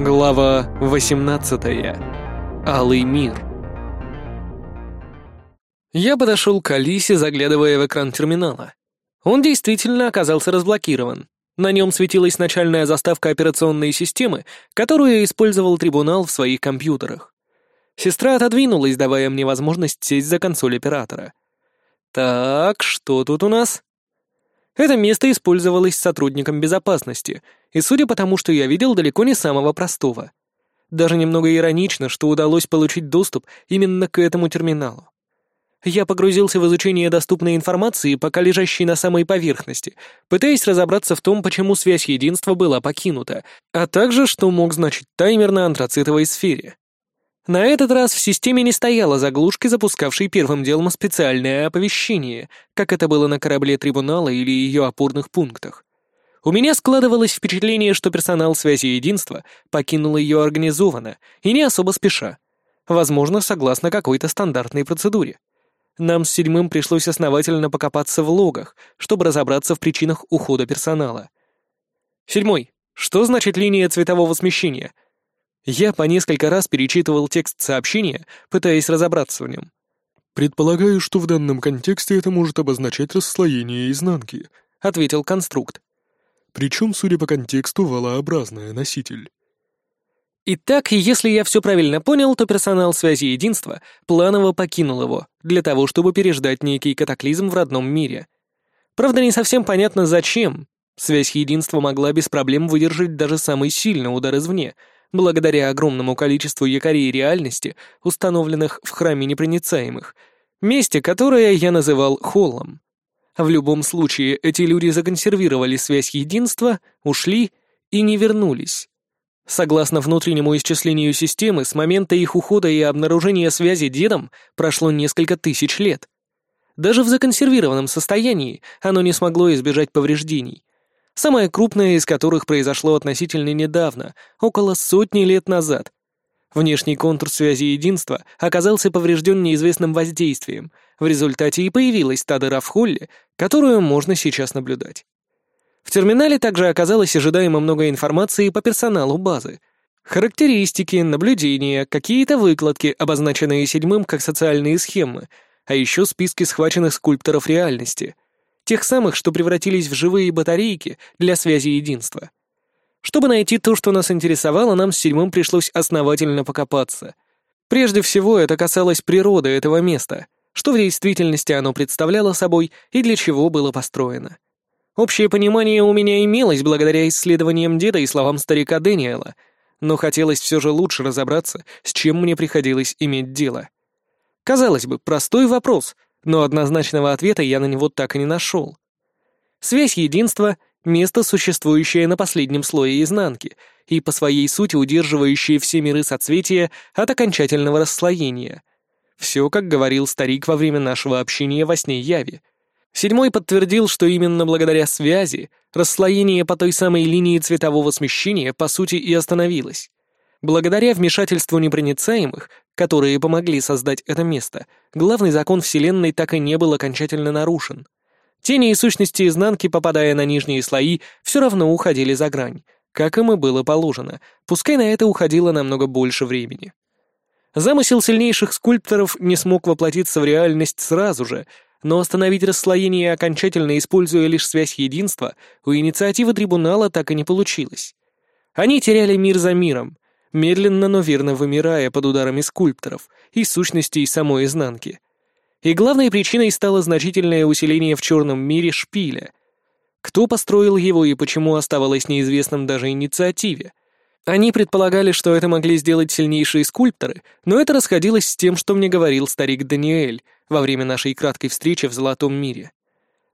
Глава 18. Алый мир. Я подошел к Алисе, заглядывая в экран терминала. Он действительно оказался разблокирован. На нем светилась начальная заставка операционной системы, которую использовал трибунал в своих компьютерах. Сестра отодвинулась, давая мне возможность сесть за консоль оператора. «Так, что тут у нас?» Это место использовалось сотрудником безопасности, и судя по тому, что я видел, далеко не самого простого. Даже немного иронично, что удалось получить доступ именно к этому терминалу. Я погрузился в изучение доступной информации, пока лежащей на самой поверхности, пытаясь разобраться в том, почему связь единства была покинута, а также, что мог значить таймер на антрацитовой сфере. На этот раз в системе не стояла заглушки, запускавшей первым делом специальное оповещение, как это было на корабле трибунала или ее опорных пунктах. У меня складывалось впечатление, что персонал связи единства покинул ее организованно и не особо спеша. Возможно, согласно какой-то стандартной процедуре. Нам с седьмым пришлось основательно покопаться в логах, чтобы разобраться в причинах ухода персонала. Седьмой. Что значит линия цветового смещения? Я по несколько раз перечитывал текст сообщения, пытаясь разобраться в нем. «Предполагаю, что в данном контексте это может обозначать расслоение изнанки», — ответил конструкт. «Причем, судя по контексту, валообразная носитель». Итак, если я все правильно понял, то персонал связи единства планово покинул его, для того, чтобы переждать некий катаклизм в родном мире. Правда, не совсем понятно, зачем. Связь единства могла без проблем выдержать даже самый сильный удар извне — благодаря огромному количеству якорей реальности, установленных в храме непроницаемых, месте, которое я называл холлом. В любом случае, эти люди законсервировали связь единства, ушли и не вернулись. Согласно внутреннему исчислению системы, с момента их ухода и обнаружения связи дедом прошло несколько тысяч лет. Даже в законсервированном состоянии оно не смогло избежать повреждений, самое крупное из которых произошло относительно недавно, около сотни лет назад. Внешний контур связи единства оказался поврежден неизвестным воздействием, в результате и появилась та дыра в холле, которую можно сейчас наблюдать. В терминале также оказалось ожидаемо много информации по персоналу базы. Характеристики, наблюдения, какие-то выкладки, обозначенные седьмым как социальные схемы, а еще списки схваченных скульпторов реальности — Тех самых, что превратились в живые батарейки для связи единства. Чтобы найти то, что нас интересовало, нам с седьмым пришлось основательно покопаться. Прежде всего, это касалось природы этого места, что в действительности оно представляло собой и для чего было построено. Общее понимание у меня имелось благодаря исследованиям деда и словам старика Дэниела, но хотелось все же лучше разобраться, с чем мне приходилось иметь дело. Казалось бы, простой вопрос — но однозначного ответа я на него так и не нашел. Связь единства — место, существующее на последнем слое изнанки и по своей сути удерживающее все миры соцветия от окончательного расслоения. Все, как говорил старик во время нашего общения во сне Яви. Седьмой подтвердил, что именно благодаря связи расслоение по той самой линии цветового смещения по сути и остановилось. Благодаря вмешательству непроницаемых, которые помогли создать это место, главный закон Вселенной так и не был окончательно нарушен. Тени и сущности изнанки, попадая на нижние слои, все равно уходили за грань, как им и было положено, пускай на это уходило намного больше времени. Замысел сильнейших скульпторов не смог воплотиться в реальность сразу же, но остановить расслоение окончательно используя лишь связь единства, у инициативы трибунала так и не получилось. Они теряли мир за миром, медленно, но верно вымирая под ударами скульпторов и сущностей самой изнанки. И главной причиной стало значительное усиление в черном мире шпиля. Кто построил его и почему оставалось неизвестным даже инициативе? Они предполагали, что это могли сделать сильнейшие скульпторы, но это расходилось с тем, что мне говорил старик Даниэль во время нашей краткой встречи в Золотом мире.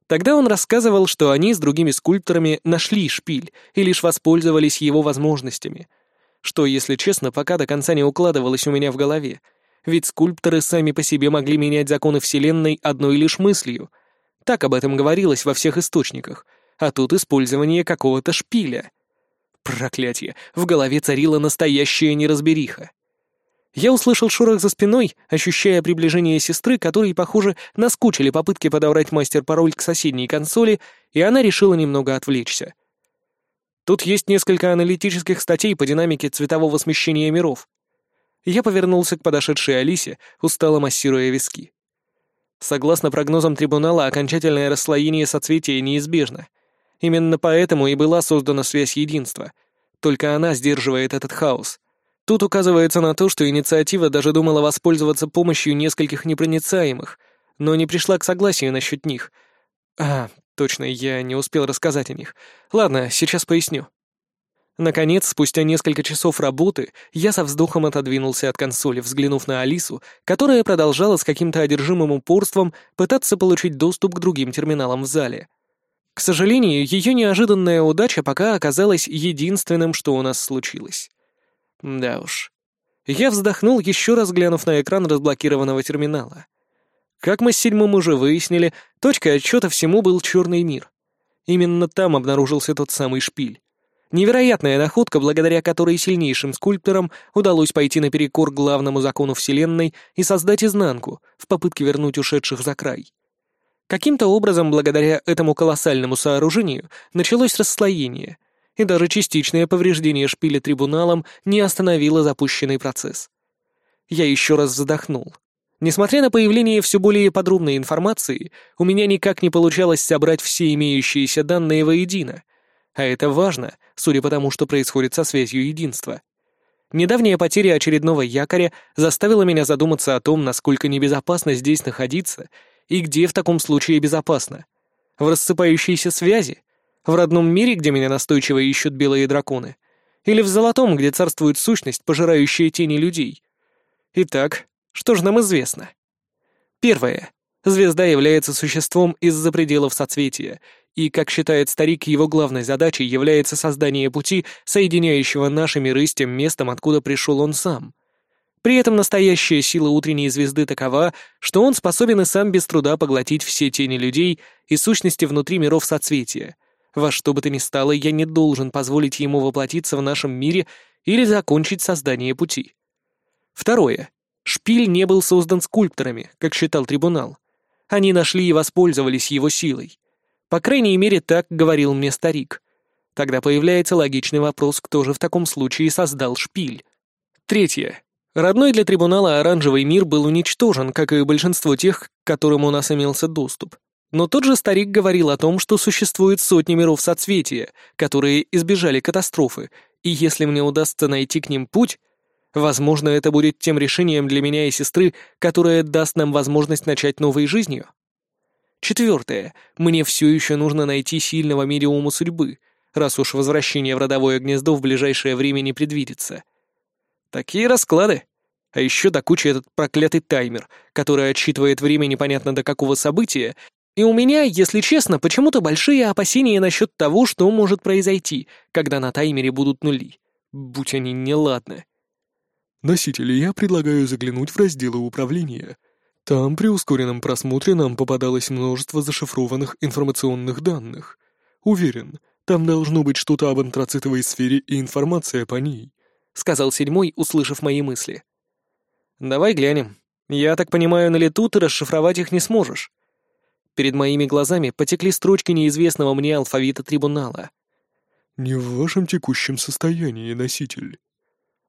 Тогда он рассказывал, что они с другими скульпторами нашли шпиль и лишь воспользовались его возможностями — что, если честно, пока до конца не укладывалось у меня в голове. Ведь скульпторы сами по себе могли менять законы Вселенной одной лишь мыслью. Так об этом говорилось во всех источниках. А тут использование какого-то шпиля. Проклятие, в голове царила настоящая неразбериха. Я услышал шорох за спиной, ощущая приближение сестры, которой, похоже, наскучили попытки подобрать мастер-пароль к соседней консоли, и она решила немного отвлечься. Тут есть несколько аналитических статей по динамике цветового смещения миров. Я повернулся к подошедшей Алисе, устало массируя виски. Согласно прогнозам трибунала, окончательное расслоение соцветия неизбежно. Именно поэтому и была создана связь единства. Только она сдерживает этот хаос. Тут указывается на то, что инициатива даже думала воспользоваться помощью нескольких непроницаемых, но не пришла к согласию насчет них. А, точно, я не успел рассказать о них. Ладно, сейчас поясню. Наконец, спустя несколько часов работы, я со вздохом отодвинулся от консоли, взглянув на Алису, которая продолжала с каким-то одержимым упорством пытаться получить доступ к другим терминалам в зале. К сожалению, ее неожиданная удача пока оказалась единственным, что у нас случилось. Да уж. Я вздохнул, еще раз глянув на экран разблокированного терминала. Как мы с седьмым уже выяснили, точкой отчета всему был черный мир. Именно там обнаружился тот самый шпиль. Невероятная находка, благодаря которой сильнейшим скульпторам удалось пойти наперекор главному закону Вселенной и создать изнанку в попытке вернуть ушедших за край. Каким-то образом, благодаря этому колоссальному сооружению, началось расслоение, и даже частичное повреждение шпиля трибуналом не остановило запущенный процесс. Я еще раз задохнул. Несмотря на появление все более подробной информации, у меня никак не получалось собрать все имеющиеся данные воедино — а это важно, судя по тому, что происходит со связью единства. Недавняя потеря очередного якоря заставила меня задуматься о том, насколько небезопасно здесь находиться и где в таком случае безопасно. В рассыпающейся связи? В родном мире, где меня настойчиво ищут белые драконы? Или в золотом, где царствует сущность, пожирающая тени людей? Итак, что же нам известно? Первое. Звезда является существом из-за пределов соцветия и, как считает старик, его главной задачей является создание пути, соединяющего наши миры с тем местом, откуда пришел он сам. При этом настоящая сила утренней звезды такова, что он способен и сам без труда поглотить все тени людей и сущности внутри миров соцветия. Во что бы то ни стало, я не должен позволить ему воплотиться в нашем мире или закончить создание пути. Второе. Шпиль не был создан скульпторами, как считал трибунал. Они нашли и воспользовались его силой. По крайней мере, так говорил мне старик. Тогда появляется логичный вопрос, кто же в таком случае создал шпиль. Третье. Родной для трибунала оранжевый мир был уничтожен, как и большинство тех, к которым у нас имелся доступ. Но тот же старик говорил о том, что существует сотни миров соцветия, которые избежали катастрофы, и если мне удастся найти к ним путь, возможно, это будет тем решением для меня и сестры, которое даст нам возможность начать новой жизнью. Четвертое. Мне все еще нужно найти сильного медиума судьбы, раз уж возвращение в родовое гнездо в ближайшее время не предвидится. Такие расклады. А еще до кучи этот проклятый таймер, который отсчитывает время непонятно до какого события, и у меня, если честно, почему-то большие опасения насчет того, что может произойти, когда на таймере будут нули. Будь они неладны. Носители, я предлагаю заглянуть в разделы управления. Там при ускоренном просмотре нам попадалось множество зашифрованных информационных данных. Уверен, там должно быть что-то об антрацитовой сфере и информация по ней», — сказал седьмой, услышав мои мысли. «Давай глянем. Я так понимаю, на лету ты расшифровать их не сможешь». Перед моими глазами потекли строчки неизвестного мне алфавита трибунала. «Не в вашем текущем состоянии, носитель».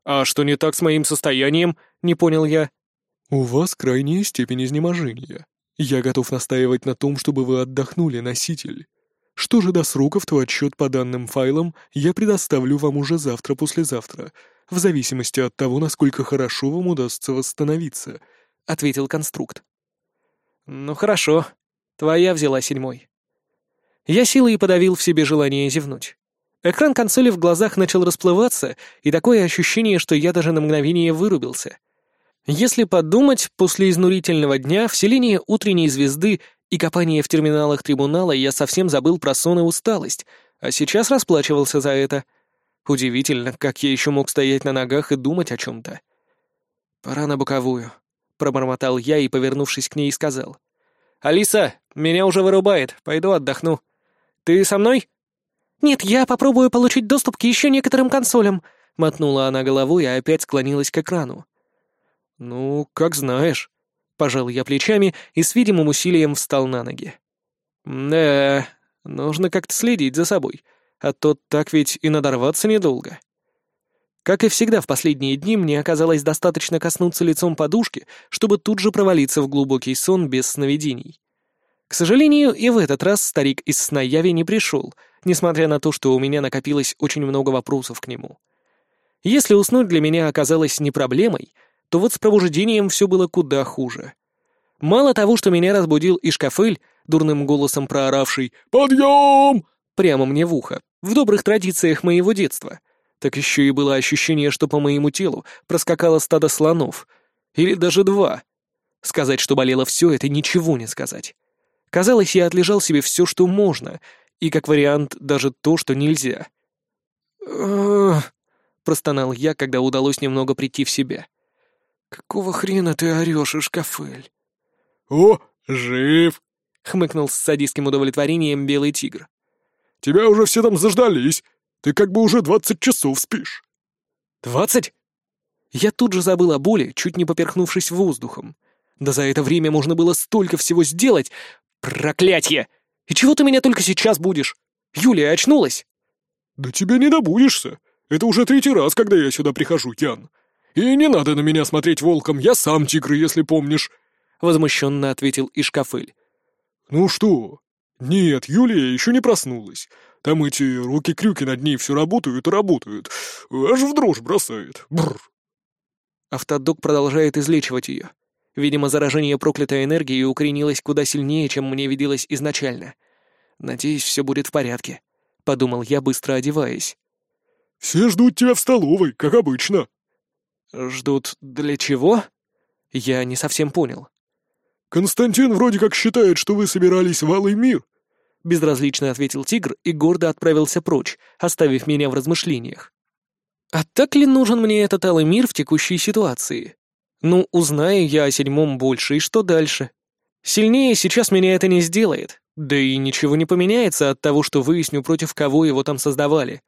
«А что не так с моим состоянием?» — не понял я. «У вас крайняя степень изнеможения. Я готов настаивать на том, чтобы вы отдохнули, носитель. Что же до сроков, то отчет по данным файлам я предоставлю вам уже завтра-послезавтра, в зависимости от того, насколько хорошо вам удастся восстановиться», — ответил конструкт. «Ну хорошо. Твоя взяла седьмой». Я силой подавил в себе желание зевнуть. Экран консоли в глазах начал расплываться, и такое ощущение, что я даже на мгновение вырубился — если подумать, после изнурительного дня, вселения утренней звезды и копания в терминалах трибунала я совсем забыл про сон и усталость, а сейчас расплачивался за это. Удивительно, как я еще мог стоять на ногах и думать о чем-то. «Пора на боковую», — пробормотал я и, повернувшись к ней, сказал. «Алиса, меня уже вырубает, пойду отдохну. Ты со мной?» «Нет, я попробую получить доступ к еще некоторым консолям», — мотнула она головой и опять склонилась к экрану. «Ну, как знаешь». Пожал я плечами и с видимым усилием встал на ноги. «Да, нужно как-то следить за собой. а то так ведь и надорваться недолго. Как и всегда в последние дни, мне оказалось достаточно коснуться лицом подушки, чтобы тут же провалиться в глубокий сон без сновидений. К сожалению, и в этот раз старик из сна яви не пришел, несмотря на то, что у меня накопилось очень много вопросов к нему. Если уснуть для меня оказалось не проблемой, то вот с пробуждением все было куда хуже. Мало того, что меня разбудил Ишкафель, дурным голосом прооравший «Подъем!» прямо мне в ухо, в добрых традициях моего детства, так еще и было ощущение, что по моему телу проскакало стадо слонов. Или даже два. Сказать, что болело все, это ничего не сказать. Казалось, я отлежал себе все, что можно, и, как вариант, даже то, что нельзя. простонал я, когда удалось немного прийти в себя. «Какого хрена ты орешь, Ишкафель?» «О, жив!» — хмыкнул с садистским удовлетворением белый тигр. «Тебя уже все там заждались. Ты как бы уже двадцать часов спишь». «Двадцать?» Я тут же забыл о боли, чуть не поперхнувшись воздухом. Да за это время можно было столько всего сделать. Проклятье! И чего ты меня только сейчас будешь? Юлия очнулась? Да тебе не добудешься. Это уже третий раз, когда я сюда прихожу, Ян. И не надо на меня смотреть волком, я сам тигр, если помнишь. Возмущенно ответил Ишкафель. Ну что? Нет, Юлия еще не проснулась. Там эти руки-крюки над ней все работают и работают. Аж в дрожь бросает. Бррр. Автодок продолжает излечивать ее. Видимо, заражение проклятой энергией укоренилось куда сильнее, чем мне виделось изначально. Надеюсь, все будет в порядке. Подумал я, быстро одеваясь. «Все ждут тебя в столовой, как обычно». «Ждут для чего?» Я не совсем понял. «Константин вроде как считает, что вы собирались в Алый мир», — безразлично ответил тигр и гордо отправился прочь, оставив меня в размышлениях. «А так ли нужен мне этот Алый мир в текущей ситуации? Ну, узнаю я о седьмом больше, и что дальше? Сильнее сейчас меня это не сделает, да и ничего не поменяется от того, что выясню, против кого его там создавали.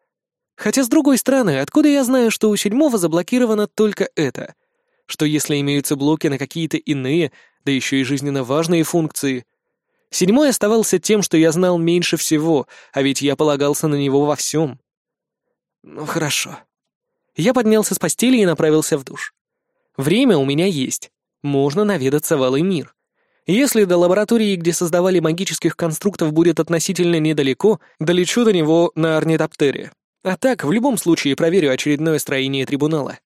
Хотя, с другой стороны, откуда я знаю, что у седьмого заблокировано только это? Что если имеются блоки на какие-то иные, да еще и жизненно важные функции? Седьмой оставался тем, что я знал меньше всего, а ведь я полагался на него во всем. Ну, хорошо. Я поднялся с постели и направился в душ. Время у меня есть. Можно наведаться в Алый мир. Если до лаборатории, где создавали магических конструктов, будет относительно недалеко, долечу до него на орнитоптере. А так, в любом случае, проверю очередное строение трибунала.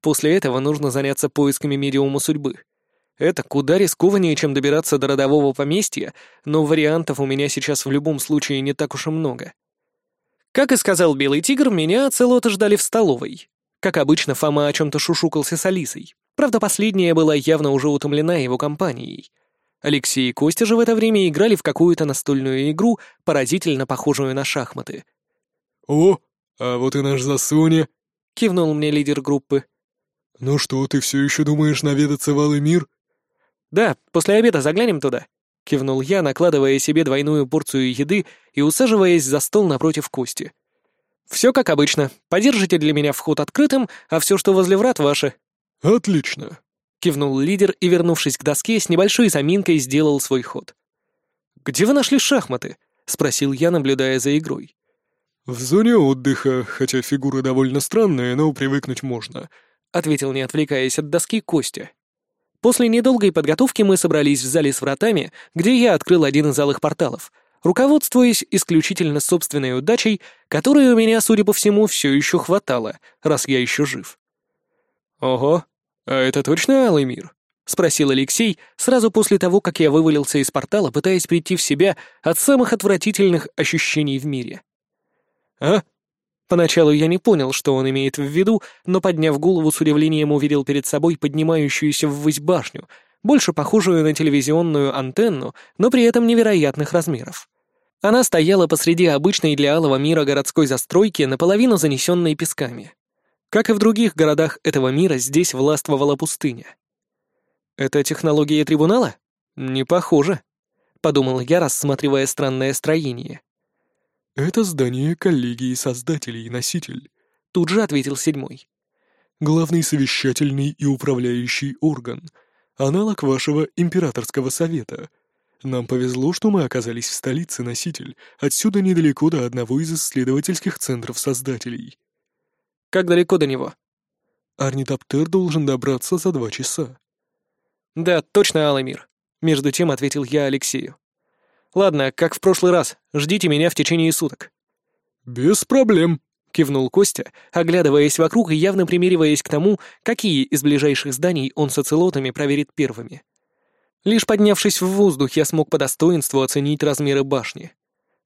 После этого нужно заняться поисками медиума судьбы. Это куда рискованнее, чем добираться до родового поместья, но вариантов у меня сейчас в любом случае не так уж и много. Как и сказал Белый Тигр, меня целота ждали в столовой. Как обычно, Фома о чем-то шушукался с Алисой. Правда, последняя была явно уже утомлена его компанией. Алексей и Костя же в это время играли в какую-то настольную игру, поразительно похожую на шахматы. «О, а вот и наш Засуня!» — кивнул мне лидер группы. «Ну что, ты все еще думаешь наведаться в Алый мир?» «Да, после обеда заглянем туда», — кивнул я, накладывая себе двойную порцию еды и усаживаясь за стол напротив Кости. «Все как обычно. Подержите для меня вход открытым, а все, что возле врат, ваше». «Отлично», — кивнул лидер и, вернувшись к доске, с небольшой заминкой сделал свой ход. «Где вы нашли шахматы?» — спросил я, наблюдая за игрой. «В зоне отдыха, хотя фигуры довольно странные, но привыкнуть можно», — ответил, не отвлекаясь от доски, Костя. После недолгой подготовки мы собрались в зале с вратами, где я открыл один из залых порталов — руководствуясь исключительно собственной удачей, которой у меня, судя по всему, все еще хватало, раз я еще жив. «Ого, а это точно Алый мир?» — спросил Алексей сразу после того, как я вывалился из портала, пытаясь прийти в себя от самых отвратительных ощущений в мире. «А?» Поначалу я не понял, что он имеет в виду, но, подняв голову, с удивлением увидел перед собой поднимающуюся ввысь башню, больше похожую на телевизионную антенну, но при этом невероятных размеров. Она стояла посреди обычной для алого мира городской застройки, наполовину занесенной песками. Как и в других городах этого мира, здесь властвовала пустыня. «Это технология трибунала? Не похоже», — подумал я, рассматривая странное строение. «Это здание коллегии создателей и носитель», — тут же ответил седьмой. «Главный совещательный и управляющий орган, аналог вашего императорского совета — Нам повезло, что мы оказались в столице, носитель. Отсюда недалеко до одного из исследовательских центров создателей. Как далеко до него? Орнитоптер должен добраться за два часа. Да, точно, Аламир. Между тем ответил я Алексею. Ладно, как в прошлый раз, ждите меня в течение суток. Без проблем, кивнул Костя, оглядываясь вокруг и явно примериваясь к тому, какие из ближайших зданий он с оцелотами проверит первыми. Лишь поднявшись в воздух, я смог по достоинству оценить размеры башни.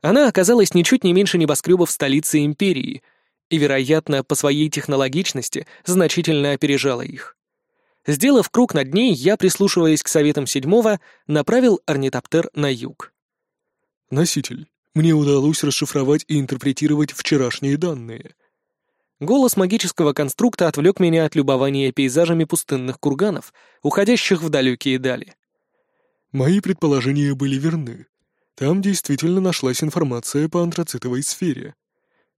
Она оказалась ничуть не меньше небоскребов столицы империи и, вероятно, по своей технологичности значительно опережала их. Сделав круг над ней, я, прислушиваясь к советам седьмого, направил орнитоптер на юг. «Носитель, мне удалось расшифровать и интерпретировать вчерашние данные». Голос магического конструкта отвлек меня от любования пейзажами пустынных курганов, уходящих в далекие дали. Мои предположения были верны. Там действительно нашлась информация по антрацитовой сфере.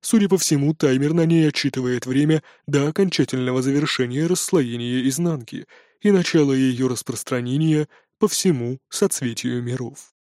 Судя по всему, таймер на ней отчитывает время до окончательного завершения расслоения изнанки и начала ее распространения по всему соцветию миров.